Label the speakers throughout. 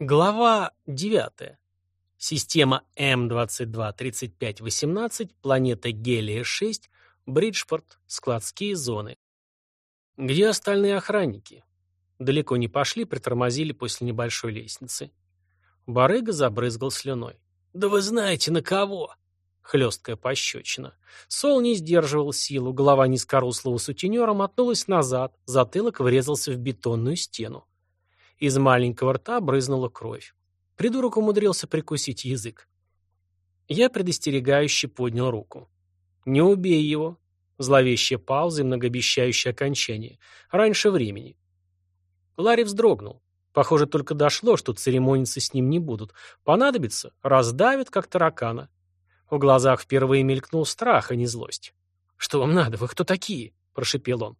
Speaker 1: Глава 9. Система М223518, планета Гелия-6, Бриджпорт, складские зоны. Где остальные охранники? Далеко не пошли, притормозили после небольшой лестницы. Барыга забрызгал слюной. «Да вы знаете, на кого?» Хлесткая пощечина. Сол не сдерживал силу, голова низкорослого сутенера мотнулась назад, затылок врезался в бетонную стену. Из маленького рта брызнула кровь. Придурок умудрился прикусить язык. Я предостерегающе поднял руку. «Не убей его!» Зловещая пауза и многообещающее окончание. Раньше времени. Ларри вздрогнул. Похоже, только дошло, что церемониться с ним не будут. Понадобится — раздавят, как таракана. В глазах впервые мелькнул страх, а не злость. «Что вам надо? Вы кто такие?» — прошепел он.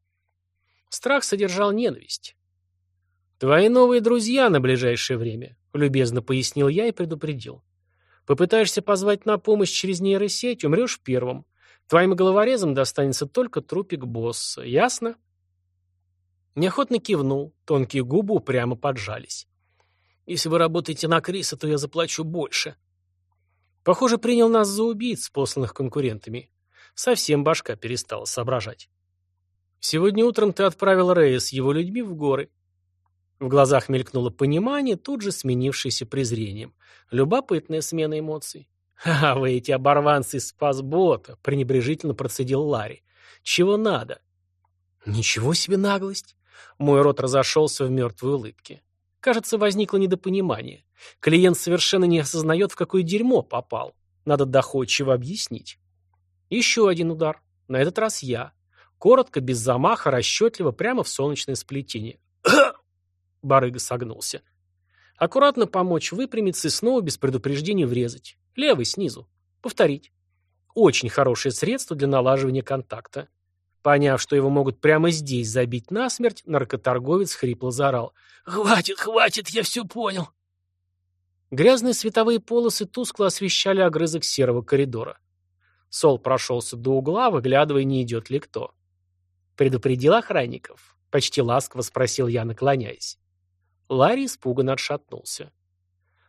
Speaker 1: Страх содержал ненависть. «Твои новые друзья на ближайшее время», — любезно пояснил я и предупредил. «Попытаешься позвать на помощь через нейросеть, умрешь первым. Твоим головорезам достанется только трупик босса. Ясно?» Неохотно кивнул, тонкие губы упрямо поджались. «Если вы работаете на Криса, то я заплачу больше». Похоже, принял нас за убийц, посланных конкурентами. Совсем башка перестала соображать. «Сегодня утром ты отправил Рея с его людьми в горы. В глазах мелькнуло понимание, тут же сменившееся презрением. Любопытная смена эмоций. «Ха-ха, вы эти оборванцы из спасбота!» — пренебрежительно процедил Ларри. «Чего надо?» «Ничего себе наглость!» Мой рот разошелся в мертвой улыбке. Кажется, возникло недопонимание. Клиент совершенно не осознает, в какое дерьмо попал. Надо доходчиво объяснить. Еще один удар. На этот раз я. Коротко, без замаха, расчетливо, прямо в солнечное сплетение. Барыга согнулся. Аккуратно помочь выпрямиться и снова без предупреждения врезать. Левый снизу. Повторить. Очень хорошее средство для налаживания контакта. Поняв, что его могут прямо здесь забить насмерть, наркоторговец хрипло заорал. «Хватит, хватит, я все понял!» Грязные световые полосы тускло освещали огрызок серого коридора. Сол прошелся до угла, выглядывая, не идет ли кто. «Предупредил охранников?» — почти ласково спросил я, наклоняясь. Ларри испуганно отшатнулся.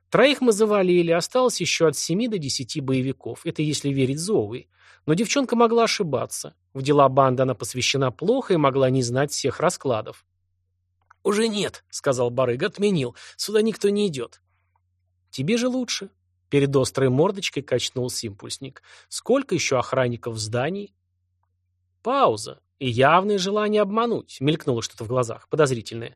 Speaker 1: Троих мы завалили, осталось еще от семи до десяти боевиков. Это если верить Зоуи. Но девчонка могла ошибаться. В дела банды она посвящена плохо и могла не знать всех раскладов. «Уже нет», — сказал Барыг, — «отменил. Сюда никто не идет». «Тебе же лучше». Перед острой мордочкой качнулся импульсник. «Сколько еще охранников в здании?» Пауза. И явное желание обмануть. Мелькнуло что-то в глазах, подозрительное.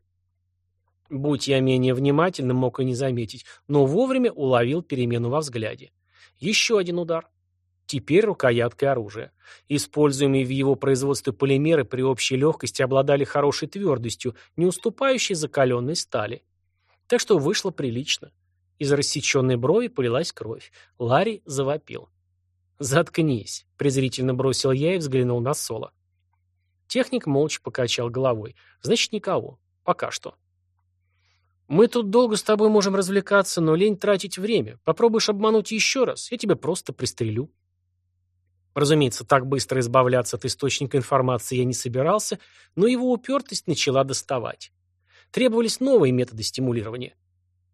Speaker 1: Будь я менее внимательным, мог и не заметить, но вовремя уловил перемену во взгляде. Еще один удар. Теперь рукояткой оружия. Используемые в его производстве полимеры при общей легкости обладали хорошей твердостью, не уступающей закаленной стали. Так что вышло прилично. Из рассеченной брови полилась кровь. Ларри завопил. «Заткнись», — презрительно бросил я и взглянул на Соло. Техник молча покачал головой. «Значит, никого. Пока что». Мы тут долго с тобой можем развлекаться, но лень тратить время. Попробуешь обмануть еще раз, я тебя просто пристрелю. Разумеется, так быстро избавляться от источника информации я не собирался, но его упертость начала доставать. Требовались новые методы стимулирования.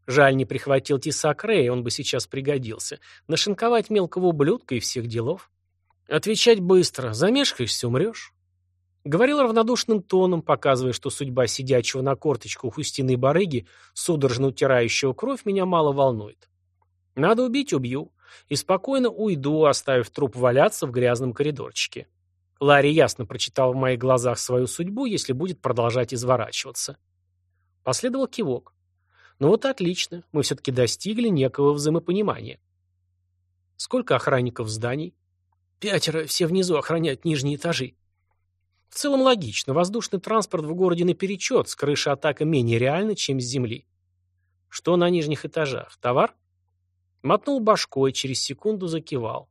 Speaker 1: Жаль, не прихватил тесак Рэя, он бы сейчас пригодился. Нашинковать мелкого ублюдка и всех делов. Отвечать быстро, замешкаешься, умрешь. Говорил равнодушным тоном, показывая, что судьба сидячего на корточках у стены барыги, судорожно утирающего кровь, меня мало волнует. Надо убить – убью. И спокойно уйду, оставив труп валяться в грязном коридорчике. Ларри ясно прочитал в моих глазах свою судьбу, если будет продолжать изворачиваться. Последовал кивок. Ну вот отлично, мы все-таки достигли некого взаимопонимания. Сколько охранников в здании? Пятеро, все внизу охраняют нижние этажи. В целом логично, воздушный транспорт в городе наперечет, с крыши атака менее реальна, чем с земли. Что на нижних этажах? Товар? Мотнул башкой, через секунду закивал.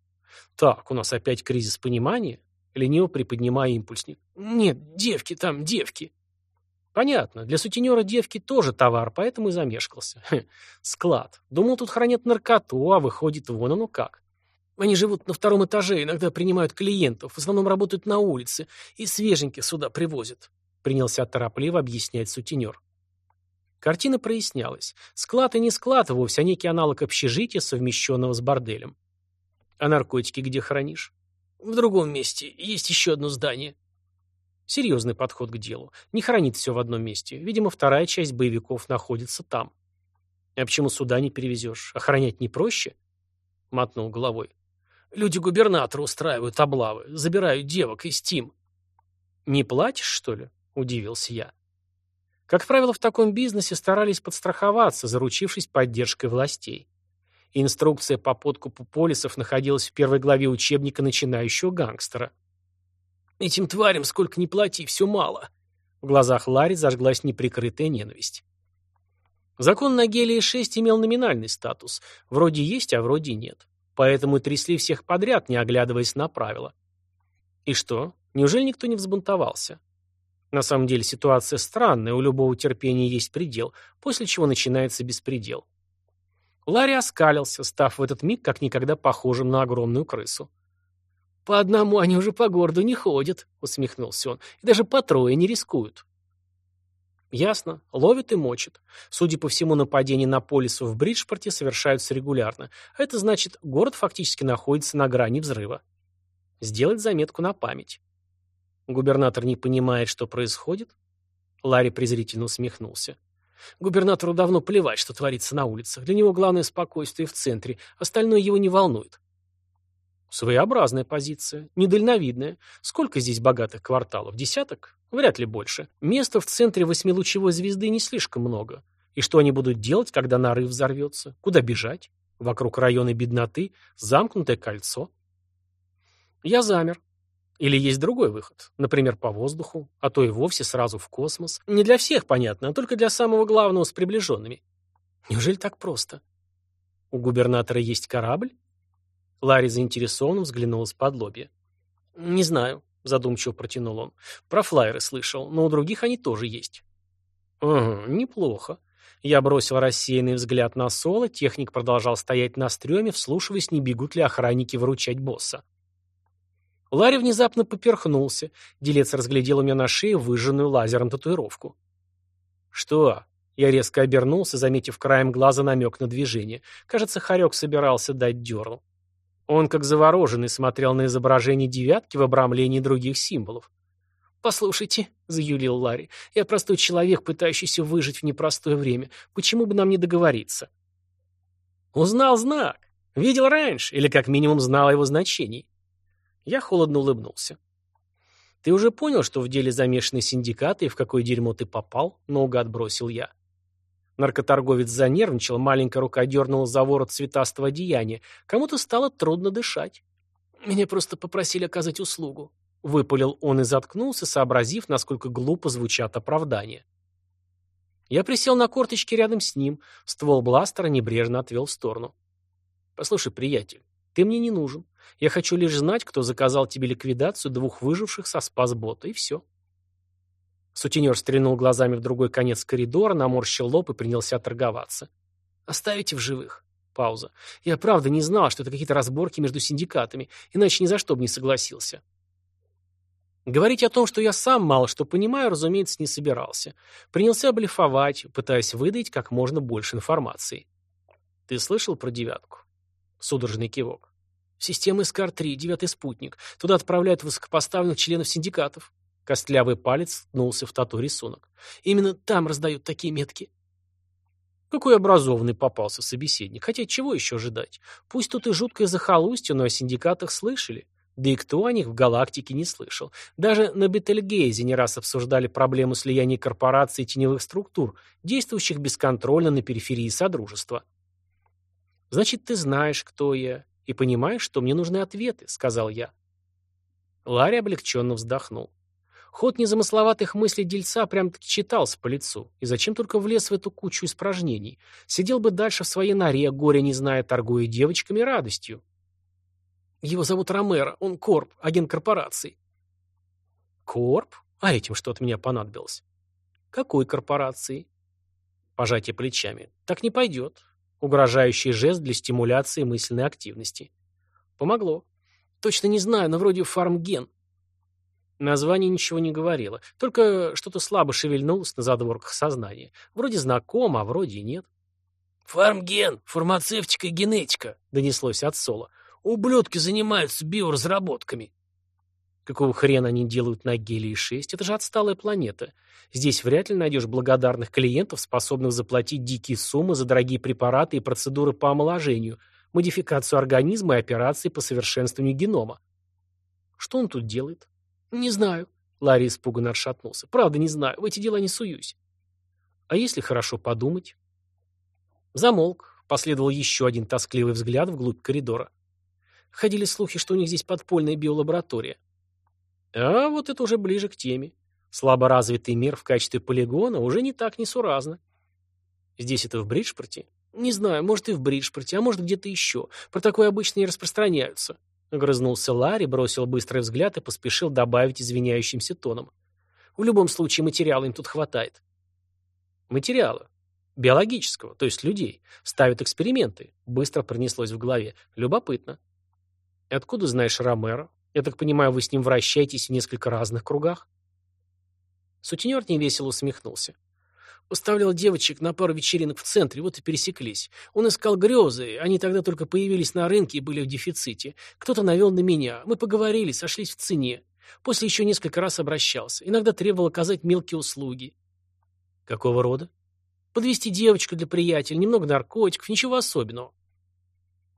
Speaker 1: Так, у нас опять кризис понимания? Лениво приподнимая импульсник. Нет, девки там, девки. Понятно, для сутенера девки тоже товар, поэтому и замешкался. Хм, склад. Думал, тут хранят наркоту, а выходит вон оно как. Они живут на втором этаже, иногда принимают клиентов, в основном работают на улице, и свеженьких сюда привозят», — принялся торопливо объяснять сутенер. Картина прояснялась. Склад и не склад, вовсе, а некий аналог общежития, совмещенного с борделем. А наркотики где хранишь? В другом месте. Есть еще одно здание. Серьезный подход к делу. Не хранит все в одном месте. Видимо, вторая часть боевиков находится там. А почему сюда не перевезешь? Охранять не проще? Мотнул головой. Люди губернатора устраивают облавы, забирают девок из Тим. Не платишь, что ли? Удивился я. Как правило, в таком бизнесе старались подстраховаться, заручившись поддержкой властей. Инструкция по подкупу полисов находилась в первой главе учебника начинающего гангстера. «Этим тварям сколько ни плати, все мало». В глазах Ларри зажглась неприкрытая ненависть. Закон на Гелии-6 имел номинальный статус. Вроде есть, а вроде нет. Поэтому трясли всех подряд, не оглядываясь на правила. И что? Неужели никто не взбунтовался? На самом деле ситуация странная, у любого терпения есть предел, после чего начинается беспредел. Ларри оскалился, став в этот миг как никогда похожим на огромную крысу. «По одному они уже по городу не ходят», — усмехнулся он, — «и даже по трое не рискуют». Ясно. Ловят и мочат. Судя по всему, нападения на полису в Бриджпорте совершаются регулярно. А это значит, город фактически находится на грани взрыва. Сделать заметку на память. Губернатор не понимает, что происходит? Ларри презрительно усмехнулся. Губернатору давно плевать, что творится на улицах. Для него главное спокойствие в центре, остальное его не волнует. Своеобразная позиция, недальновидная. Сколько здесь богатых кварталов? Десяток? Вряд ли больше. Места в центре восьмилучевой звезды не слишком много. И что они будут делать, когда нарыв взорвется? Куда бежать? Вокруг района бедноты? Замкнутое кольцо? Я замер. Или есть другой выход, например, по воздуху, а то и вовсе сразу в космос. Не для всех, понятно, а только для самого главного с приближенными. Неужели так просто? У губернатора есть корабль? Ларри заинтересованно взглянул из-под лобья. «Не знаю», — задумчиво протянул он. «Про флайеры слышал, но у других они тоже есть». «Угу, неплохо». Я бросил рассеянный взгляд на Соло, техник продолжал стоять на стреме, вслушиваясь, не бегут ли охранники выручать босса. Ларри внезапно поперхнулся. Делец разглядел у меня на шее выжженную лазером татуировку. «Что?» Я резко обернулся, заметив краем глаза намек на движение. Кажется, Харек собирался дать дёрну. Он, как завороженный, смотрел на изображение девятки в обрамлении других символов. «Послушайте», — заюлил Ларри, — «я простой человек, пытающийся выжить в непростое время. Почему бы нам не договориться?» «Узнал знак. Видел раньше, или как минимум знал о его значении. Я холодно улыбнулся. «Ты уже понял, что в деле замешаны синдикаты и в какое дерьмо ты попал?» — наугад бросил я. Наркоторговец занервничал, маленькая рука дернула за ворот цветастого одеяния. Кому-то стало трудно дышать. «Меня просто попросили оказать услугу», — выпалил он и заткнулся, сообразив, насколько глупо звучат оправдания. Я присел на корточки рядом с ним, ствол бластера небрежно отвел в сторону. «Послушай, приятель, ты мне не нужен. Я хочу лишь знать, кто заказал тебе ликвидацию двух выживших со спасбота, и все. Сутенер стрельнул глазами в другой конец коридора, наморщил лоб и принялся торговаться. «Оставите в живых». Пауза. «Я правда не знал, что это какие-то разборки между синдикатами, иначе ни за что бы не согласился». Говорить о том, что я сам мало что понимаю, разумеется, не собирался. Принялся блефовать, пытаясь выдать как можно больше информации. «Ты слышал про девятку?» Судорожный кивок. Система СКАР-3, девятый спутник. Туда отправляют высокопоставленных членов синдикатов. Костлявый палец ткнулся в тату-рисунок. Именно там раздают такие метки. Какой образованный попался собеседник. Хотя чего еще ожидать? Пусть тут и жуткое захолустье, но о синдикатах слышали. Да и кто о них в галактике не слышал. Даже на Бетельгейзе не раз обсуждали проблему слияния корпораций и теневых структур, действующих бесконтрольно на периферии Содружества. «Значит, ты знаешь, кто я, и понимаешь, что мне нужны ответы», — сказал я. Ларри облегченно вздохнул. Ход незамысловатых мыслей дельца прям-таки читался по лицу. И зачем только влез в эту кучу испражнений? Сидел бы дальше в своей норе, горе не зная, торгуя девочками радостью. Его зовут Ромеро, он Корп, агент корпорации. Корп? А этим что от меня понадобилось? Какой корпорации? Пожатие плечами. Так не пойдет. Угрожающий жест для стимуляции мысленной активности. Помогло. Точно не знаю, но вроде фармген. Название ничего не говорило, только что-то слабо шевельнулось на задворках сознания. Вроде знакомо, а вроде и нет.
Speaker 2: «Фармген, фармацевтика и генетика», — донеслось от Соло. «Ублюдки занимаются биоразработками».
Speaker 1: Какого хрена они делают на Гелии-6? Это же отсталая планета. Здесь вряд ли найдешь благодарных клиентов, способных заплатить дикие суммы за дорогие препараты и процедуры по омоложению, модификацию организма и операции по совершенствованию генома. Что он тут делает? Не знаю. Ларри испуганно отшатнулся. Правда, не знаю. В эти дела не суюсь. А если хорошо подумать? Замолк. Последовал еще один тоскливый взгляд вглубь коридора. Ходили слухи, что у них здесь подпольная биолаборатория. А вот это уже ближе к теме. Слабо развитый мир в качестве полигона уже не так несуразно. Здесь это в Бриджпорте? Не знаю, может и в Бриджпорте, а может где-то еще. Про такое обычно не распространяются. Грызнулся Ларри, бросил быстрый взгляд и поспешил добавить извиняющимся тоном. В любом случае материала им тут хватает. Материала. Биологического, то есть людей. Ставят эксперименты. Быстро пронеслось в голове. Любопытно. Откуда знаешь Ромеро? Я так понимаю, вы с ним вращаетесь в несколько разных кругах? Сутенер невесело усмехнулся. Поставлял девочек на пару вечеринок в центре, вот и пересеклись. Он искал грезы, они тогда только появились на рынке и были в дефиците. Кто-то навел на меня. Мы поговорили, сошлись в цене. После еще несколько раз обращался. Иногда требовал оказать мелкие услуги. Какого рода? Подвести девочку для приятеля, немного наркотиков, ничего особенного.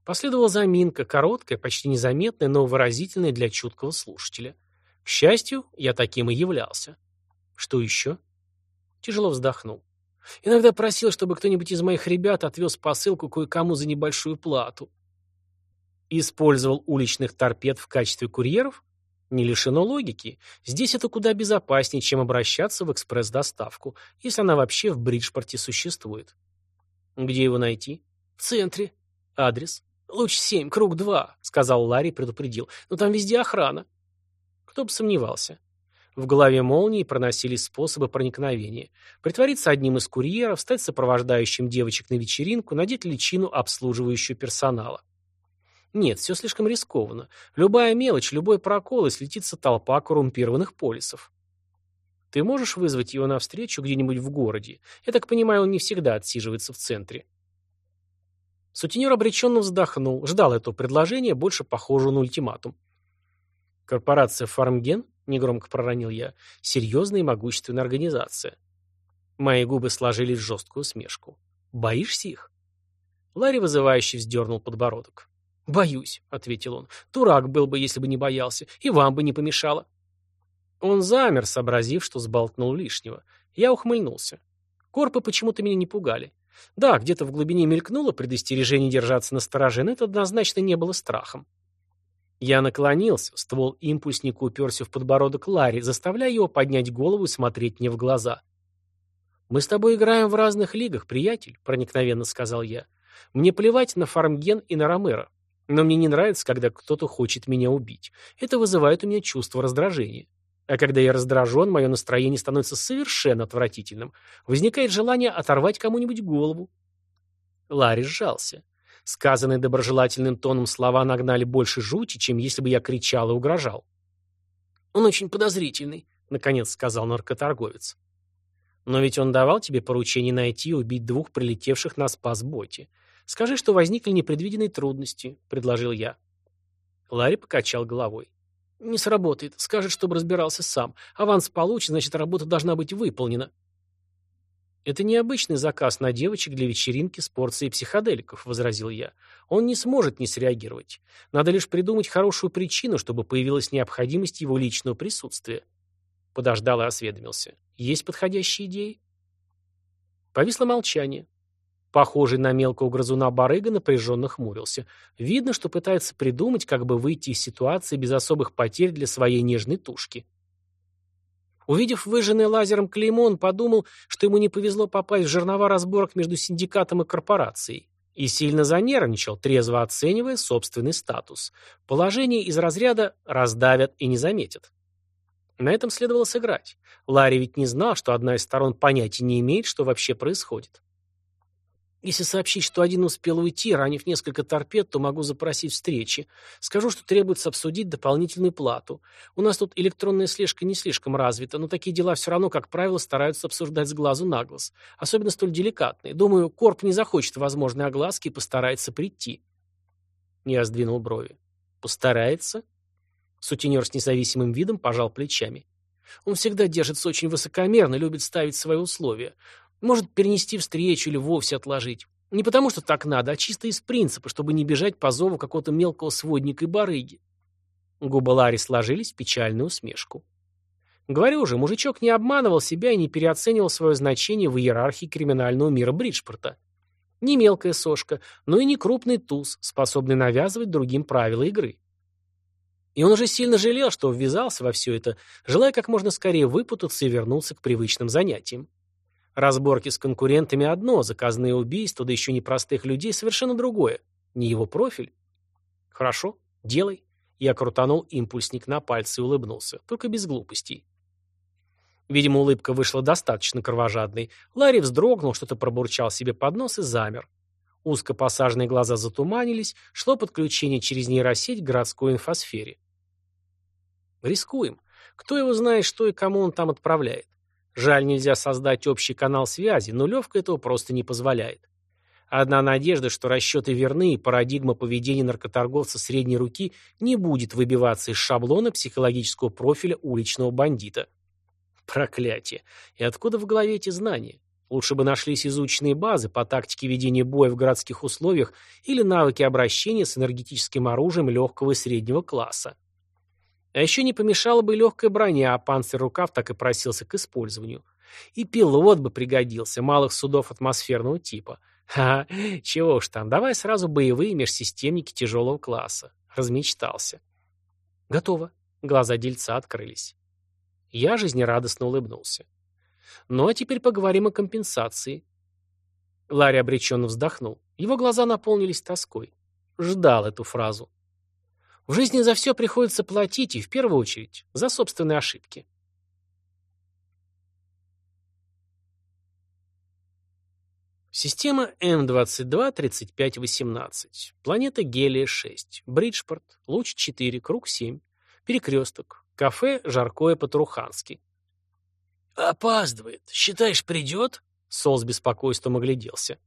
Speaker 1: Последовала заминка, короткая, почти незаметная, но выразительная для чуткого слушателя. К счастью, я таким и являлся. Что еще? Тяжело вздохнул. Иногда просил, чтобы кто-нибудь из моих ребят отвез посылку кое-кому за небольшую плату. Использовал уличных торпед в качестве курьеров? Не лишено логики. Здесь это куда безопаснее, чем обращаться в экспресс-доставку, если она вообще в Бриджпорте существует. Где его найти? В центре. Адрес? «Луч семь, круг два», — сказал Ларри, предупредил. «Но там везде охрана». Кто бы сомневался. В голове молнии проносились способы проникновения. Притвориться одним из курьеров, стать сопровождающим девочек на вечеринку, надеть личину обслуживающего персонала. Нет, все слишком рискованно. Любая мелочь, любой прокол, и слетится толпа коррумпированных полисов. Ты можешь вызвать его навстречу где-нибудь в городе? Я так понимаю, он не всегда отсиживается в центре. Сутенер обреченно вздохнул, ждал этого предложения, больше похожего на ультиматум. «Корпорация «Фармген», — негромко проронил я, — серьезная и могущественная организация». Мои губы сложились в жесткую усмешку. «Боишься их?» Ларри вызывающе вздернул подбородок. «Боюсь», — ответил он. «Дурак был бы, если бы не боялся, и вам бы не помешало». Он замер, сообразив, что сболтнул лишнего. Я ухмыльнулся. Корпы почему-то меня не пугали. Да, где-то в глубине мелькнуло предостережение держаться на стороже, но это однозначно не было страхом. Я наклонился, ствол импульсника уперся в подбородок Ларри, заставляя его поднять голову и смотреть мне в глаза. «Мы с тобой играем в разных лигах, приятель», — проникновенно сказал я. «Мне плевать на Фармген и на Ромеро. Но мне не нравится, когда кто-то хочет меня убить. Это вызывает у меня чувство раздражения. А когда я раздражен, мое настроение становится совершенно отвратительным. Возникает желание оторвать кому-нибудь голову. Ларри сжался. Сказанные доброжелательным тоном слова нагнали больше жути, чем если бы я кричал и угрожал. «Он очень подозрительный», — наконец сказал наркоторговец. «Но ведь он давал тебе поручение найти и убить двух прилетевших на спас боте. Скажи, что возникли непредвиденные трудности», — предложил я. Ларри покачал головой. Не сработает. Скажет, чтобы разбирался сам. Аванс получит, значит, работа должна быть выполнена. Это необычный заказ на девочек для вечеринки с порцией психоделиков, возразил я. Он не сможет не среагировать. Надо лишь придумать хорошую причину, чтобы появилась необходимость его личного присутствия. Подождал и осведомился. Есть подходящие идеи? Повисло молчание. Похожий на мелкого грызуна барыга напряженно хмурился. Видно, что пытается придумать, как бы выйти из ситуации без особых потерь для своей нежной тушки. Увидев выжженный лазером клеймо, он подумал, что ему не повезло попасть в жернова разборок между синдикатом и корпорацией. И сильно занервничал, трезво оценивая собственный статус. Положение из разряда «раздавят и не заметят». На этом следовало сыграть. Ларри ведь не знал, что одна из сторон понятия не имеет, что вообще происходит. Если сообщить, что один успел уйти, ранив несколько торпед, то могу запросить встречи. Скажу, что требуется обсудить дополнительную плату. У нас тут электронная слежка не слишком развита, но такие дела все равно, как правило, стараются обсуждать с глазу на глаз. Особенно столь деликатные. Думаю, Корп не захочет возможной огласки и постарается прийти. Я сдвинул брови. Постарается? Сутенер с независимым видом пожал плечами. Он всегда держится очень высокомерно, любит ставить свои условия. Может перенести встречу или вовсе отложить. Не потому, что так надо, а чисто из принципа, чтобы не бежать по зову какого-то мелкого сводника и барыги. Губы Ларри сложились в печальную усмешку. Говорю же, мужичок не обманывал себя и не переоценивал свое значение в иерархии криминального мира Бриджпорта. Не мелкая сошка, но и не крупный туз, способный навязывать другим правила игры. И он уже сильно жалел, что ввязался во все это, желая как можно скорее выпутаться и вернуться к привычным занятиям. Разборки с конкурентами одно, заказные убийства, да еще не простых людей, совершенно другое. Не его профиль. Хорошо, делай. Я крутанул импульсник на пальце и улыбнулся, только без глупостей. Видимо, улыбка вышла достаточно кровожадной. Ларри вздрогнул, что-то пробурчал себе под нос и замер. Узко посаженные глаза затуманились, шло подключение через нейросеть к городской инфосфере. Рискуем. Кто его знает, что и кому он там отправляет. Жаль, нельзя создать общий канал связи, но Левка этого просто не позволяет. Одна надежда, что расчеты верны и парадигма поведения наркоторговца средней руки не будет выбиваться из шаблона психологического профиля уличного бандита. Проклятие. И откуда в голове эти знания? Лучше бы нашлись изученные базы по тактике ведения боя в городских условиях или навыки обращения с энергетическим оружием легкого и среднего класса. А еще не помешала бы легкая броня, а панцирь-рукав так и просился к использованию. И пилот бы пригодился, малых судов атмосферного типа. Ха, чего уж там, давай сразу боевые межсистемники тяжелого класса. Размечтался. Готово. Глаза дельца открылись. Я жизнерадостно улыбнулся. Ну а теперь поговорим о компенсации. Ларри обреченно вздохнул. Его глаза наполнились тоской. Ждал эту фразу. В жизни за все приходится платить, и в первую очередь за собственные ошибки. Система М22-3518. Планета Гелия-6. Бриджпорт. Луч 4. Круг 7. Перекресток. Кафе «Жаркое по-турухански».
Speaker 2: «Опаздывает. Считаешь, придет?»
Speaker 1: Сол с беспокойством огляделся.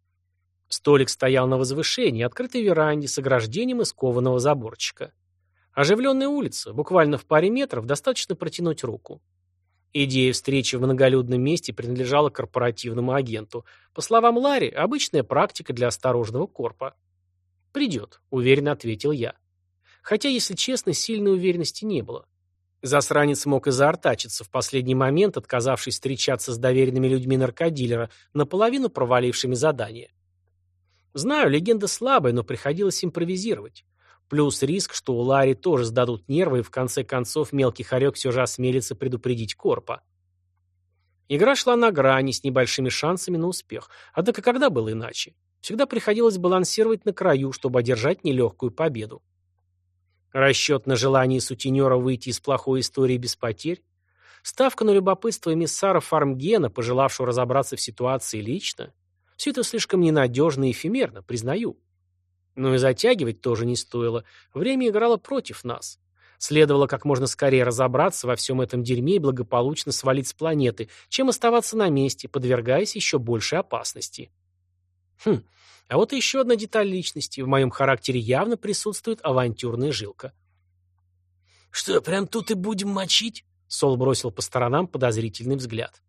Speaker 1: Столик стоял на возвышении, открытой веранде с ограждением из кованого заборчика. Оживленная улица, буквально в паре метров, достаточно протянуть руку. Идея встречи в многолюдном месте принадлежала корпоративному агенту. По словам Ларри, обычная практика для осторожного корпа. «Придет», — уверенно ответил я. Хотя, если честно, сильной уверенности не было. Засранец мог и заортачиться в последний момент, отказавшись встречаться с доверенными людьми наркодилера, наполовину провалившими задание. Знаю, легенда слабая, но приходилось импровизировать. Плюс риск, что у Ларри тоже сдадут нервы, и в конце концов мелкий хорек все же осмелится предупредить Корпа. Игра шла на грани, с небольшими шансами на успех. Однако когда было иначе? Всегда приходилось балансировать на краю, чтобы одержать нелегкую победу. Расчет на желание сутенера выйти из плохой истории без потерь? Ставка на любопытство эмиссара Фармгена, пожелавшего разобраться в ситуации лично? Все это слишком ненадежно и эфемерно, признаю. Но и затягивать тоже не стоило. Время играло против нас. Следовало как можно скорее разобраться во всем этом дерьме и благополучно свалить с планеты, чем оставаться на месте, подвергаясь еще большей опасности. Хм, а вот еще одна деталь личности. В моем характере явно присутствует авантюрная жилка.
Speaker 2: «Что, прям тут и будем мочить?»
Speaker 1: Сол бросил по сторонам подозрительный взгляд.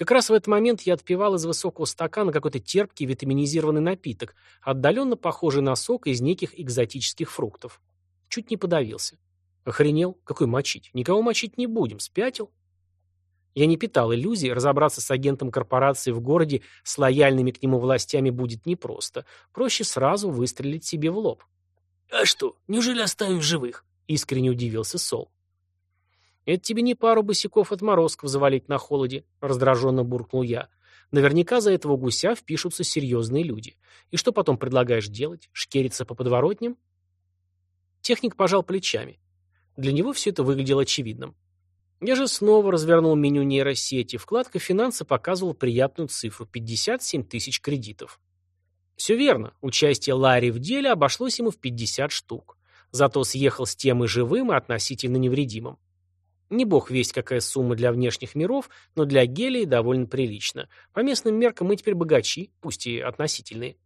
Speaker 1: Как раз в этот момент я отпивал из высокого стакана какой-то терпкий витаминизированный напиток, отдаленно похожий на сок из неких экзотических фруктов. Чуть не подавился. Охренел? Какой мочить? Никого мочить не будем. Спятил? Я не питал иллюзий, разобраться с агентом корпорации в городе с лояльными к нему властями будет непросто. Проще сразу выстрелить себе в лоб.
Speaker 2: «А что, неужели оставим живых?» — искренне удивился Сол.
Speaker 1: «Это тебе не пару босиков отморозков завалить на холоде», — раздраженно буркнул я. «Наверняка за этого гуся впишутся серьезные люди. И что потом предлагаешь делать? Шкериться по подворотням?» Техник пожал плечами. Для него все это выглядело очевидным. Я же снова развернул меню нейросети. Вкладка «Финансы» показывала приятную цифру – 57 тысяч кредитов. Все верно, участие Ларри в деле обошлось ему в 50 штук. Зато съехал с темы живым и относительно невредимым. Не бог весть какая сумма для внешних миров, но для гелии довольно прилично. По местным меркам мы теперь богачи, пусть и относительные.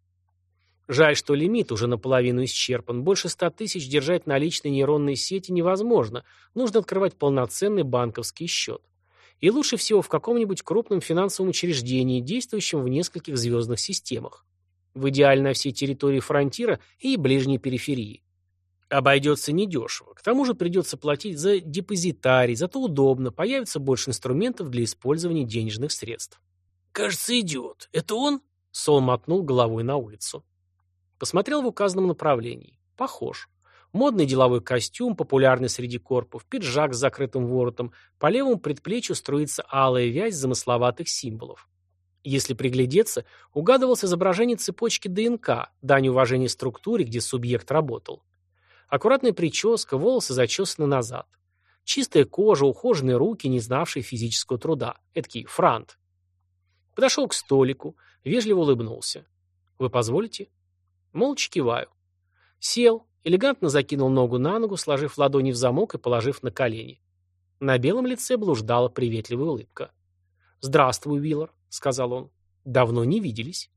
Speaker 1: Жаль, что лимит уже наполовину исчерпан. Больше ста тысяч держать наличные нейронные сети невозможно. Нужно открывать полноценный банковский счет. И лучше всего в каком-нибудь крупном финансовом учреждении, действующем в нескольких звездных системах. В идеально на всей территории фронтира и ближней периферии. Обойдется недешево. К тому же придется платить за депозитарий, зато удобно, появится больше инструментов для использования денежных средств.
Speaker 2: «Кажется, идиот. Это он?»
Speaker 1: Сол мотнул головой на улицу. Посмотрел в указанном направлении. Похож. Модный деловой костюм, популярный среди корпов, пиджак с закрытым воротом, по левому предплечью струится алая вязь замысловатых символов. Если приглядеться, угадывалось изображение цепочки ДНК, дань уважения структуре, где субъект работал. Аккуратная прическа, волосы зачесаны назад. Чистая кожа, ухоженные руки, не знавшие физического труда. Эдакий франт. Подошел к столику, вежливо улыбнулся. «Вы позволите?» Молча киваю. Сел, элегантно закинул ногу на ногу, сложив ладони в замок и положив на колени. На белом лице блуждала приветливая улыбка. «Здравствуй, Уиллар», — сказал он. «Давно не виделись».